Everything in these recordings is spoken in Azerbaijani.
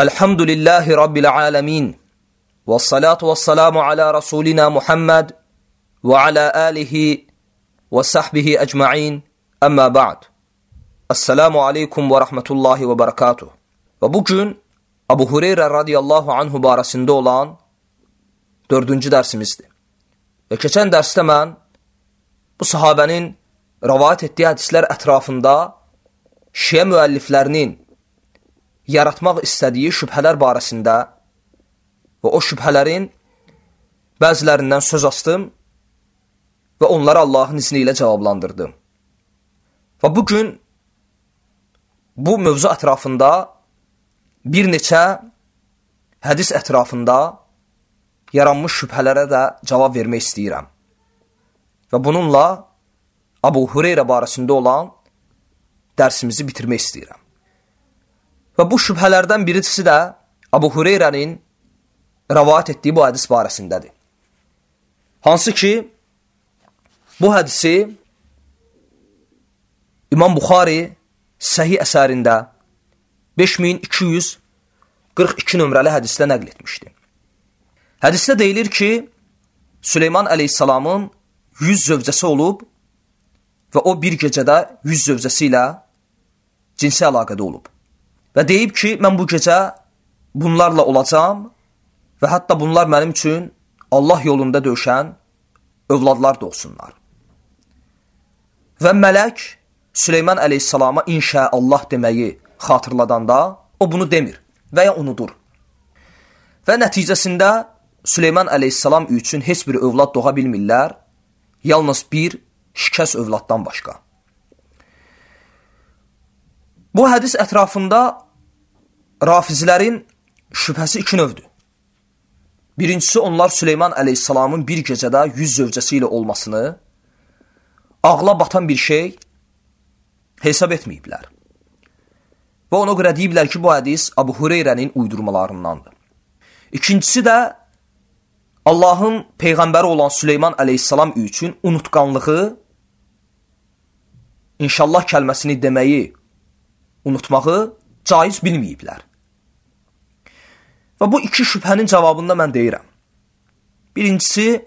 Elhamdülillahi Rabbil alemin. Ve salatu ve selamu ala Resulina Muhammed ve ala alihi ve sahbihi ecma'in. Amma ba'd. Esselamu aleykum ve rahmetullahi ve berekatuh. Ve bugün Abu Hureyre radiyallahu anhu barəsində olan dördüncü dərsimizdir. Və keçən dərsdə mən bu sahabənin rəvayət etdiyi hədislər ətrafında şiə müəlliflərinin yaratmaq istədiyi şübhələr barəsində və o şübhələrin bəzilərindən söz astım və onları Allahın izni ilə cavablandırdım. Və bugün bu mövzu ətrafında bir neçə hədis ətrafında yaranmış şübhələrə də cavab vermək istəyirəm. Və bununla Abu Hureyra barəsində olan dərsimizi bitirmək istəyirəm. Və bu şübhələrdən birisi də Abu Hureyrənin rəvayət etdiyi bu hədis barəsindədir. Hansı ki, bu hədisi İmam Buxari səhih əsərində 5242 nömrəli hədisdə nəql etmişdi. Hədisdə deyilir ki, Süleyman əleyhissalamın 100 zövcəsi olub və o bir gecədə 100 zövcəsi ilə cinsi əlaqədə olub. Və deyib ki, mən bu gecə bunlarla olacam və hətta bunlar mənim üçün Allah yolunda döyüşən övladlar da olsunlar. Və mələk Süleyman əleyhissalama inşa Allah deməyi xatırladanda o bunu demir və ya unudur. Və nəticəsində Süleyman əleyhissalam üçün heç bir övlad doğa bilmirlər, yalnız bir şikəs övladdan başqa. Bu hədis ətrafında rafizlərin şübhəsi iki növdür. Birincisi, onlar Süleyman əleyhissalamın bir gecədə yüz zövcəsi ilə olmasını ağla batan bir şey hesab etməyiblər. Və ona görə deyiblər ki, bu hədis Abu Hureyrənin uydurmalarındandır. İkincisi də Allahın Peyğəmbəri olan Süleyman əleyhissalam üçün unutqanlığı inşallah kəlməsini deməyi unutmağı caiz bilməyiblər. Və bu iki şübhənin cavabında mən deyirəm. Birincisi,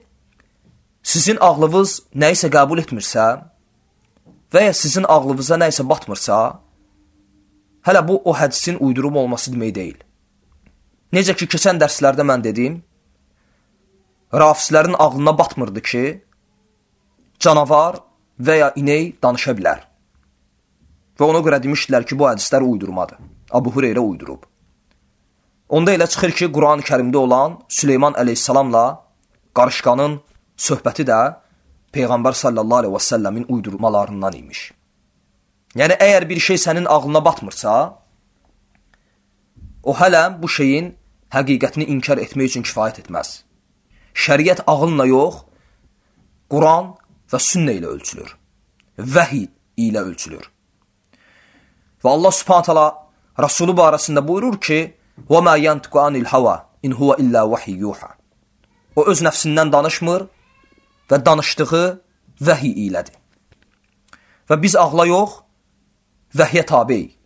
sizin ağlınız nəyisə qəbul etmirsə və ya sizin ağlınıza nəyisə batmırsa, hələ bu o hədisin uydurum olması demək deyil. Necə ki, keçən dərslərdə mən dedim, rafislərin ağlına batmırdı ki, canavar və ya inək danışa bilər. Və ona görə demişdilər ki, bu hədislər uydurmadır. Abu Hureyrə uydurub. Onda elə çıxır ki, Quran-ı Kərimdə olan Süleyman əleyhissalamla qarışqanın söhbəti də Peyğəmbər sallallahu aleyhi və səlləmin uydurmalarından imiş. Yəni, əgər bir şey sənin ağlına batmırsa, o hələ bu şeyin həqiqətini inkar etmək üçün kifayət etməz. Şəriət ağılla yox, Quran və sünnə ilə ölçülür. Vəhi ilə ölçülür. Və Allah subhanət hala Rasulü barəsində buyurur ki, Və mə yantiqu anil hava in huwa illa vahiy yuha. O öz nəfsindən danışmır və danışdığı vəhiy ilədir. Və biz ağla yox, vəhiyə tabeyik.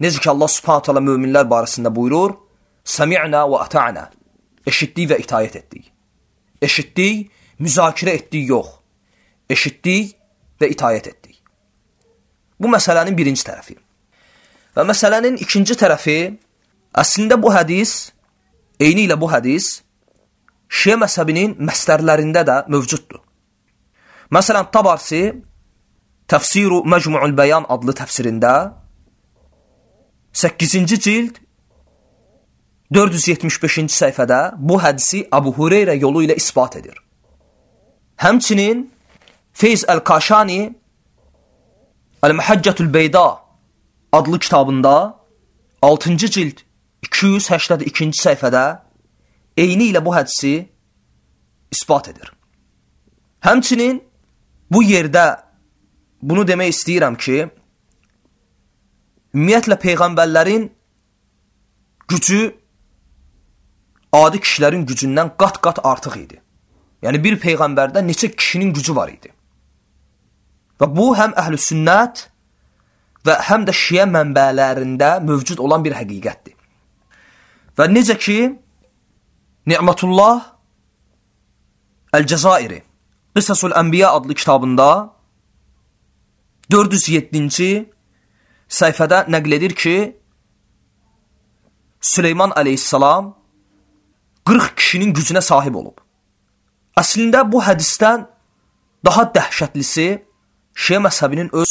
Necə ki Allah Subhanahu taala möminlər barəsində buyurur: "Sami'na və ata'na." Eşitdik və itaat etdik. Eşitdik, müzakirə etdik yox. Eşitdik və itaat etdik. Bu məsələnin birinci tərəfi. Və məsələnin ikinci tərəfi əslində bu hədis, eyni ilə bu hədis, Şiə məzhəbinin məslərlərində də mövcuddur. Məsələn, Tabarsi Təfsiru Məcmu'ul Bəyan adlı təfsirində 8-ci cild 475-ci səhifədə bu hədisi Abu Hureyra yolu ilə ispat edir. Həmçinin Feyz Əl-Kaşani Əl-Məhəccətül Beyda adlı kitabında 6-cı cild 282-ci səhifədə eyni ilə bu hədisi ispat edir. Həmçinin bu yerdə bunu demək istəyirəm ki, ümumiyyətlə peyğəmbərlərin gücü adi kişilərin gücündən qat-qat artıq idi. Yəni bir peyğəmbərdə neçə kişinin gücü var idi. Və bu həm əhl-i sünnət və həm də şiə mənbələrində mövcud olan bir həqiqətdir. Və necə ki, Ni'matullah Əl-Cəzairi Qısasul Ənbiya adlı kitabında 407-ci səhifədə nəql edir ki, Süleyman əleyhissalam 40 kişinin gücünə sahib olub. Əslində bu hədisdən daha dəhşətlisi Şiə məzhəbinin öz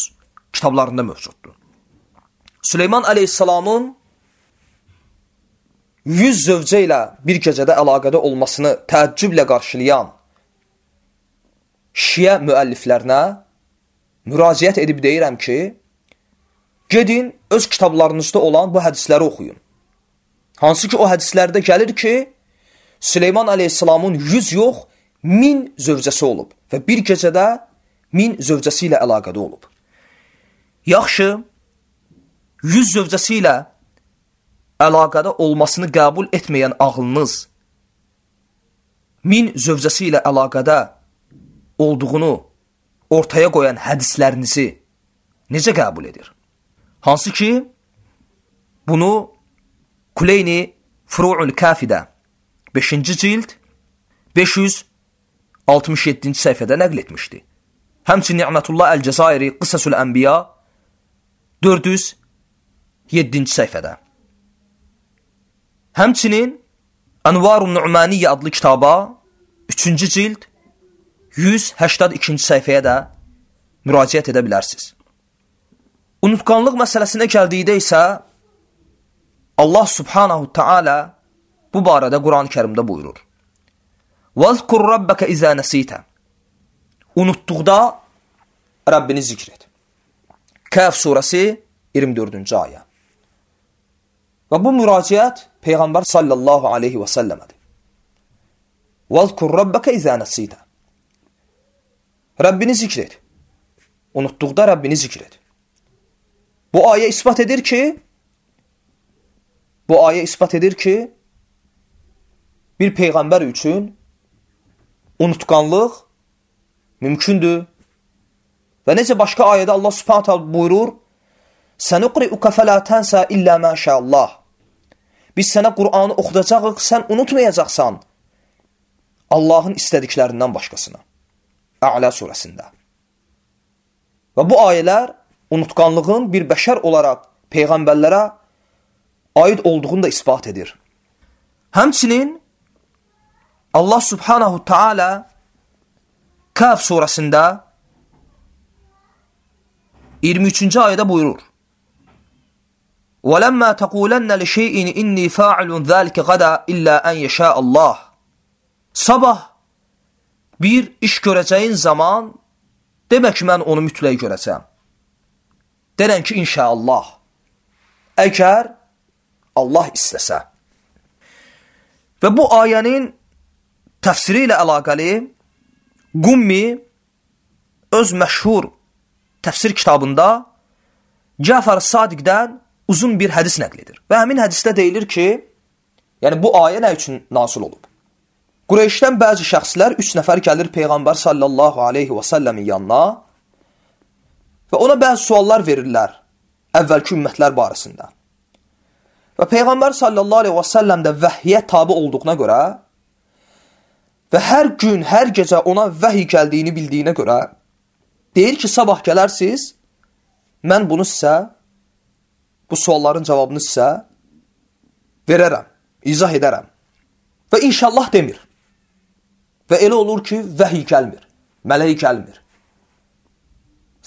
kitablarında mövcuddur. Süleyman əleyhissalamın 100 zövcə ilə bir gecədə əlaqədə olmasını təəccüblə qarşılayan Şiə müəlliflərinə müraciət edib deyirəm ki, gedin öz kitablarınızda olan bu hədisləri oxuyun. Hansı ki o hədislərdə gəlir ki, Süleyman əleyhissalamın 100 yox, 1000 zövcəsi olub və bir gecədə 1000 zövcəsi ilə əlaqədə olub. Yaxşı, 100 zövcəsi ilə əlaqədə olmasını qəbul etməyən ağlınız 1000 zövcəsi ilə əlaqədə olduğunu ortaya qoyan hədislərinizi necə qəbul edir? Hansı ki, bunu Kuleyni Furu'ul Kafidə 5-ci cild 567-ci səhifədə nəql etmişdi. Həmçin Ni'mətullah Əl-Cəzairi Qısasul Ənbiya 407-ci səhifədə. Həmçinin Ənvarun Numaniyyə adlı kitaba 3-cü cild 182-ci səhifəyə də müraciət edə bilərsiniz. Unutqanlıq məsələsinə gəldikdə isə Allah subhanahu taala bu barədə Quran-Kərimdə buyurur. "Vəzkur rabbaka izə nesita." Unutduqda Rəbbini zikr et. Kəhf surəsi 24-cü ayə. Və bu müraciət Peyğəmbər sallallahu aleyhi və səlləmədir. Vazkur rabbəkə izənəsidə. Rəbbini zikr et. Unutduqda Rəbbini zikr et. Bu ayə ispat edir ki, bu ayə ispat edir ki, bir Peyğəmbər üçün unutqanlıq mümkündür. Və necə başqa ayədə Allah subhanət hal buyurur, Sənuqri'uka fələ tənsə illə məşə Allah. Biz sənə Qur'anı oxudacağıq, sən unutmayacaqsan Allahın istədiklərindən başqasını. A'la surəsində. Və bu ayələr unutqanlığın bir bəşər olaraq peyğəmbərlərə aid olduğunu da isbat edir. Həmçinin Allah subhanahu taala Kaf surəsində 23-cü ayədə buyurur. وَلَمَّا تَقُولَنَّ لِشَيْءٍ إِنِّي فَاعِلٌ ذَلِكَ غَدًا إِلَّا أَنْ يَشَاءَ اللَّهِ Sabah bir iş görəcəyin zaman demə ki, mən onu mütləq görəcəm. Denən ki, inşallah. Əgər Allah istəsə. Və bu ayənin təfsiri ilə əlaqəli Qummi öz məşhur təfsir kitabında Cəfər Sadiqdən uzun bir hədis nəql edir. Və həmin hədisdə deyilir ki, yəni bu ayə nə üçün nazil olub? Qureyşdən bəzi şəxslər 3 nəfər gəlir Peyğəmbər sallallahu aleyhi və səlləmin yanına və ona bəzi suallar verirlər əvvəlki ümmətlər barəsində. Və Peyğəmbər sallallahu aleyhi və səlləm də vəhyə tabi olduğuna görə və hər gün, hər gecə ona vəhiy gəldiyini bildiyinə görə deyir ki, sabah gələrsiz, mən bunu sizə, bu sualların cavabını sizə verərəm, izah edərəm. Və inşallah demir. Və elə olur ki, vəhiy gəlmir, mələk gəlmir.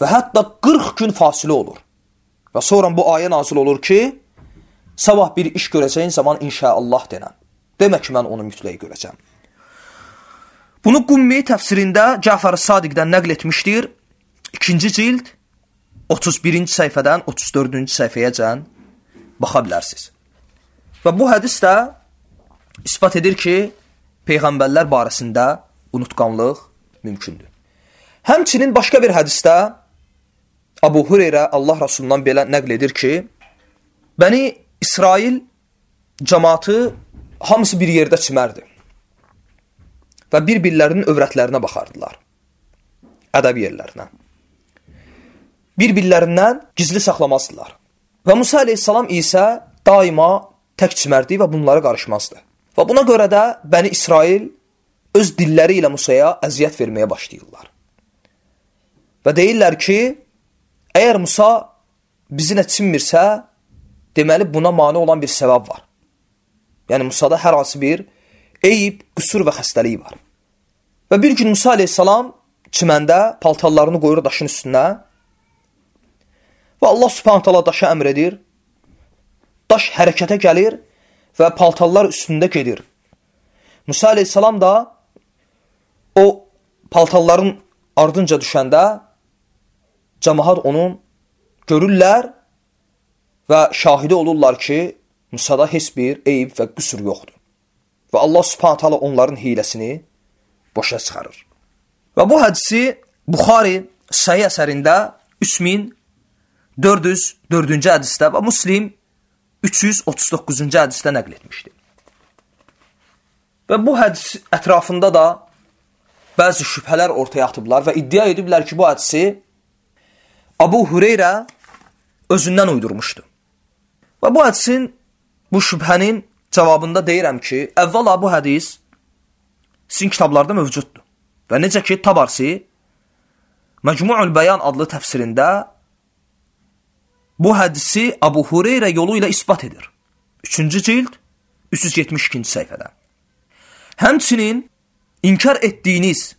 Və hətta 40 gün fasilə olur. Və sonra bu ayə nazil olur ki, sabah bir iş görəcəyin zaman inşallah denən. Demə ki, mən onu mütləq görəcəm. Bunu Qummi təfsirində Cəfər Sadiqdən nəql etmişdir. 2-ci cild 31-ci səhifədən 34-cü səhifəyəcən baxa bilərsiniz. Və bu hədis də ispat edir ki, peyğəmbərlər barəsində unutqanlıq mümkündür. Həmçinin başqa bir hədisdə Abu Hüreyrə Allah Rasulundan belə nəql edir ki, Bəni İsrail cəmatı hamısı bir yerdə çimərdi və bir-birlərinin övrətlərinə baxardılar, ədəb yerlərinə. Bir-birlərindən gizli saxlamazdılar. Və Musa aleyhissalam isə daima tək çimərdi və bunlara qarışmazdı. Və buna görə də Bəni İsrail öz dilləri ilə Musaya əziyyət verməyə başlayırlar. Və deyirlər ki, əgər Musa bizi nə çinmirsə, deməli buna mane olan bir səbəb var. Yəni Musada hər hansı bir eyib, qüsur və xəstəliyi var. Və bir gün Musa aleyhissalam çiməndə paltarlarını qoyur daşın üstünə və Allah subhanət hala daşa əmr edir. Daş hərəkətə gəlir və paltarlar üstündə gedir. Musa aleyhissalam da o paltarların ardınca düşəndə cəmahat onun görürlər və şahidi olurlar ki, Musada heç bir eyib və qüsur yoxdur. Və Allah subhanət hala onların hiləsini boşa çıxarır. Və bu hədisi Buxari sayı əsərində 3404-cü hədisdə və Muslim 339-cu hədisdə nəql etmişdir. Və bu hədis ətrafında da bəzi şübhələr ortaya atıblar və iddia ediblər ki, bu hədisi Abu Hüreyrə özündən uydurmuşdu. Və bu hədisin, bu şübhənin cavabında deyirəm ki, əvvəla bu hədis sizin kitablarda mövcuddur. Və necə ki, Tabarsi Məcmu'ul Bəyan adlı təfsirində bu hədisi Abu Hüreyrə yolu ilə isbat edir. 3-cü cild 372-ci səhifədə. Həmçinin inkar etdiyiniz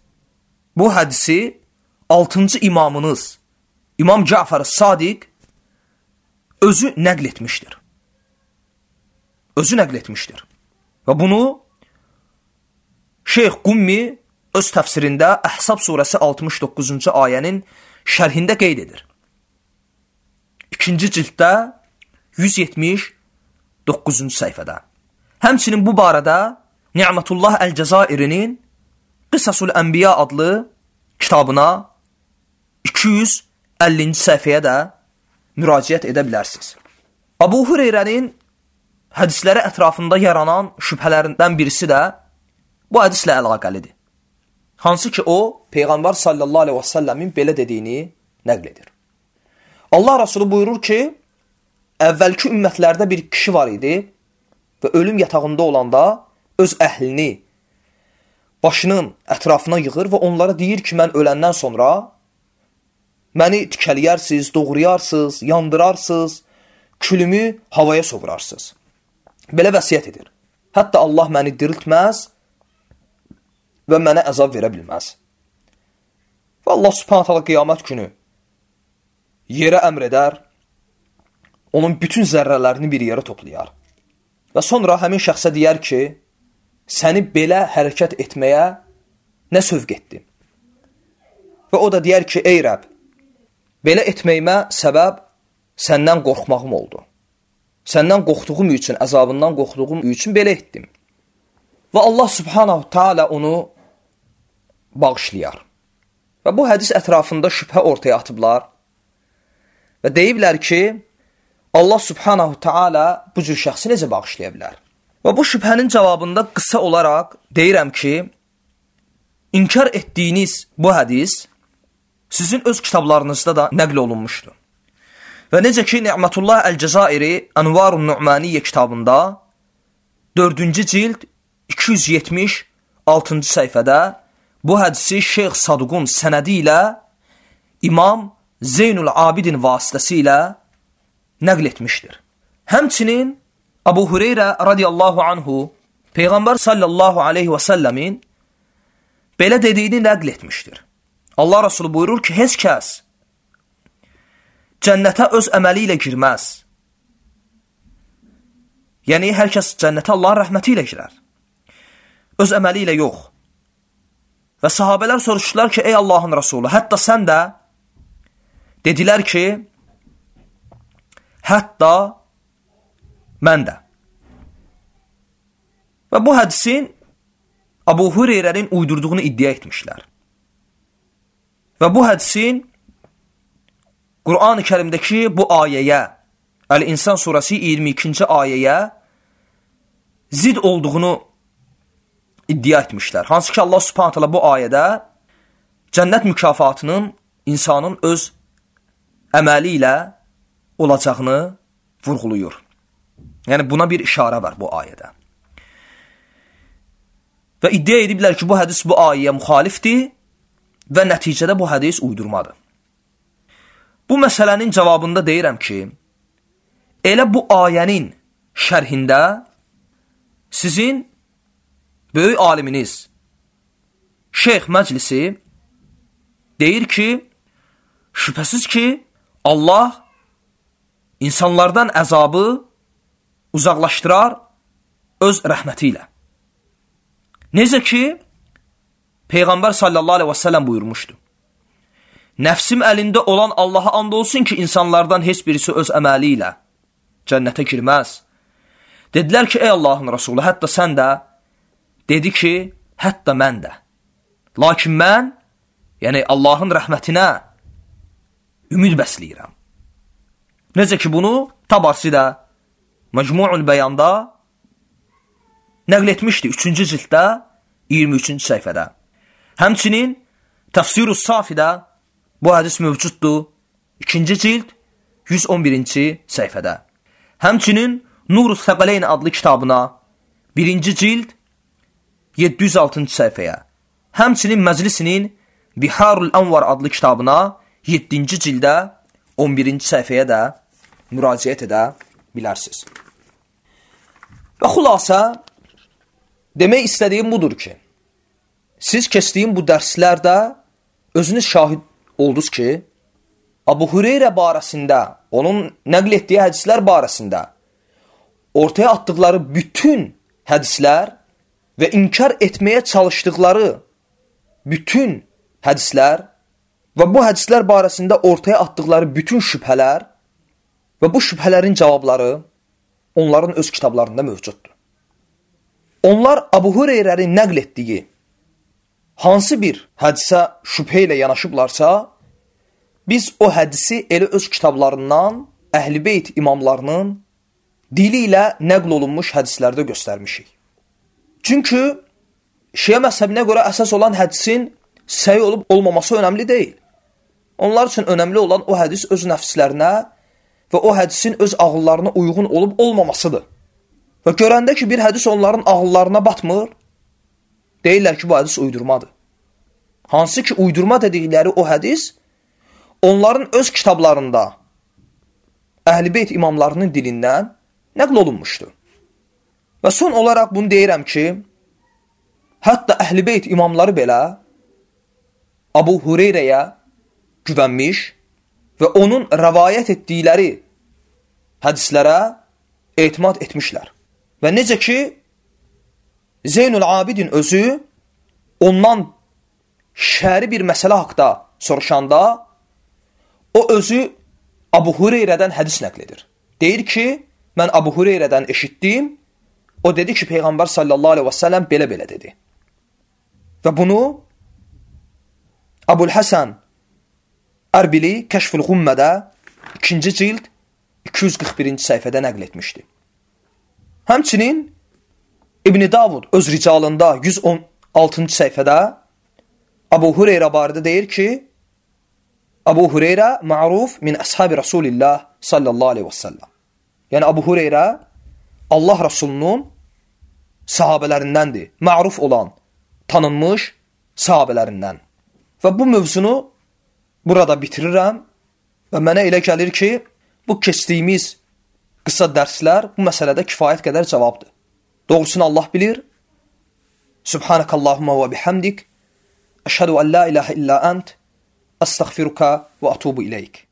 bu hədisi 6-cı imamınız İmam Cəfər Sadiq özü nəql etmişdir. Özü nəql etmişdir. Və bunu Şeyx Qummi öz təfsirində Əhsab surəsi 69-cu ayənin şərhində qeyd edir. İkinci cilddə 179-cu səhifədə. Həmçinin bu barədə Ni'mətullah Əl-Cəzairinin Qısasul Ənbiya adlı kitabına 200 50-ci səhifəyə də müraciət edə bilərsiniz. Abu Hüreyrənin hədisləri ətrafında yaranan şübhələrindən birisi də bu hədislə əlaqəlidir. Hansı ki, o, Peyğəmbər sallallahu aleyhi və səlləmin belə dediyini nəql edir. Allah Rasulü buyurur ki, əvvəlki ümmətlərdə bir kişi var idi və ölüm yatağında olanda öz əhlini başının ətrafına yığır və onlara deyir ki, mən öləndən sonra Məni tikəliyərsiniz, doğrayarsınız, yandırarsınız, külümü havaya sovurarsınız. Belə vəsiyyət edir. Hətta Allah məni diriltməz və mənə əzab verə bilməz. Və Allah subhanət hala qiyamət günü yerə əmr edər, onun bütün zərrələrini bir yerə toplayar. Və sonra həmin şəxsə deyər ki, səni belə hərəkət etməyə nə sövq etdi? Və o da deyər ki, ey Rəb, Belə etməyimə səbəb səndən qorxmağım oldu. Səndən qorxduğum üçün, əzabından qorxduğum üçün belə etdim. Və Allah subhanahu taala onu bağışlayar. Və bu hədis ətrafında şübhə ortaya atıblar. Və deyiblər ki, Allah subhanahu taala bu cür şəxsi necə bağışlaya bilər? Və bu şübhənin cavabında qısa olaraq deyirəm ki, inkar etdiyiniz bu hədis sizin öz kitablarınızda da nəql olunmuşdur. Və necə ki, Ni'mətullah Əl-Cəzairi Ənvarun Nu'maniyyə kitabında 4-cü cild 276-cı səhifədə bu hədisi Şeyx Saduqun sənədi ilə İmam Zeynul Abidin vasitəsilə nəql etmişdir. Həmçinin Abu Hüreyrə radiyallahu anhu Peyğəmbər sallallahu aleyhi və səlləmin belə dediyini nəql etmişdir. Allah Rasulü buyurur ki, heç kəs cənnətə öz əməli ilə girməz. Yəni, hər kəs cənnətə Allahın rəhməti ilə girər. Öz əməli ilə yox. Və sahabələr soruşdular ki, ey Allahın Rasulü, hətta sən də dedilər ki, hətta mən də. Və bu hədisin Abu Hüreyrənin uydurduğunu iddia etmişlər. Və bu hədisin Qur'an-ı kərimdəki bu ayəyə, Əl-İnsan surəsi 22-ci ayəyə zid olduğunu iddia etmişlər. Hansı ki, Allah subhanət hala bu ayədə cənnət mükafatının insanın öz əməli ilə olacağını vurğuluyur. Yəni buna bir işarə var bu ayədə. Və iddia ediblər ki, bu hədis bu ayəyə müxalifdir və nəticədə bu hədis uydurmadır. Bu məsələnin cavabında deyirəm ki, elə bu ayənin şərhində sizin böyük aliminiz Şeyx Məclisi deyir ki, şübhəsiz ki, Allah insanlardan əzabı uzaqlaşdırar öz rəhməti ilə. Necə ki, Peyğəmbər sallallahu aleyhi və səlləm buyurmuşdu. Nəfsim əlində olan Allaha and olsun ki, insanlardan heç birisi öz əməli ilə cənnətə girməz. Dedilər ki, ey Allahın Rasulü, hətta sən də, dedi ki, hətta mən də. Lakin mən, yəni Allahın rəhmətinə ümid bəsləyirəm. Necə ki, bunu Tabarsi də Məcmu'ul Bəyanda nəql etmişdi 3-cü cilddə 23-cü səhifədə. Həmçinin Təfsirus Safidə bu hədis mövcuddur 2-ci cild 111-ci səhifədə. Həmçinin Nurus Səqaleyn adlı kitabına 1-ci cild 706-cı səhifəyə. Həmçinin Məclisinin Biharul Anvar adlı kitabına 7-ci cildə 11-ci səhifəyə də müraciət edə bilərsiniz. Və xülasə, demək istədiyim budur ki, siz keçdiyim bu dərslərdə özünüz şahid oldunuz ki, Abu Hüreyrə barəsində, onun nəql etdiyi hədislər barəsində ortaya atdıqları bütün hədislər və inkar etməyə çalışdıqları bütün hədislər və bu hədislər barəsində ortaya atdıqları bütün şübhələr və bu şübhələrin cavabları onların öz kitablarında mövcuddur. Onlar Abu Hüreyrənin nəql etdiyi hansı bir hədisə şübhə ilə yanaşıblarsa, biz o hədisi elə öz kitablarından Əhl-i Beyt imamlarının dili ilə nəql olunmuş hədislərdə göstərmişik. Çünki Şiə məzhəbinə görə əsas olan hədisin səhi olub olmaması önəmli deyil. Onlar üçün önəmli olan o hədis öz nəfslərinə və o hədisin öz ağıllarına uyğun olub olmamasıdır. Və görəndə ki, bir hədis onların ağıllarına batmır, deyirlər ki, bu hədis uydurmadır. Hansı ki, uydurma dedikləri o hədis onların öz kitablarında Əhl-i Beyt imamlarının dilindən nəql olunmuşdur. Və son olaraq bunu deyirəm ki, hətta Əhl-i Beyt imamları belə Abu Hureyrəyə güvənmiş və onun rəvayət etdikləri hədislərə etimad etmişlər. Və necə ki, Zeynul Abidin özü ondan şəri bir məsələ haqda soruşanda, o özü Abu Hureyrədən hədis nəql edir. Deyir ki, mən Abu Hureyrədən eşitdim, o dedi ki, Peyğəmbər sallallahu aleyhi və səlləm belə-belə dedi. Və bunu Abul Həsən Ərbili Kəşfül Qummədə 2-ci cild 241-ci səhifədə nəql etmişdi. Həmçinin İbn Davud öz ricalında 116-cı səhifədə Abu Hüreyrə barədə deyir ki, Abu Hüreyrə ma'ruf min əshabi Rasulillah sallallahu aleyhi və səlləm. Yəni Abu Hüreyrə Allah Rasulunun sahabələrindəndir. Ma'ruf olan, tanınmış sahabələrindən. Və bu mövzunu burada bitirirəm və mənə elə gəlir ki, bu keçdiyimiz qısa dərslər bu məsələdə kifayət qədər cavabdır. Doğrusunu Allah bilir. Subhanakallahumma və bihamdik. Əşhədu ən la ilahə illə ənt. Əstəğfiruka və atubu iləyik.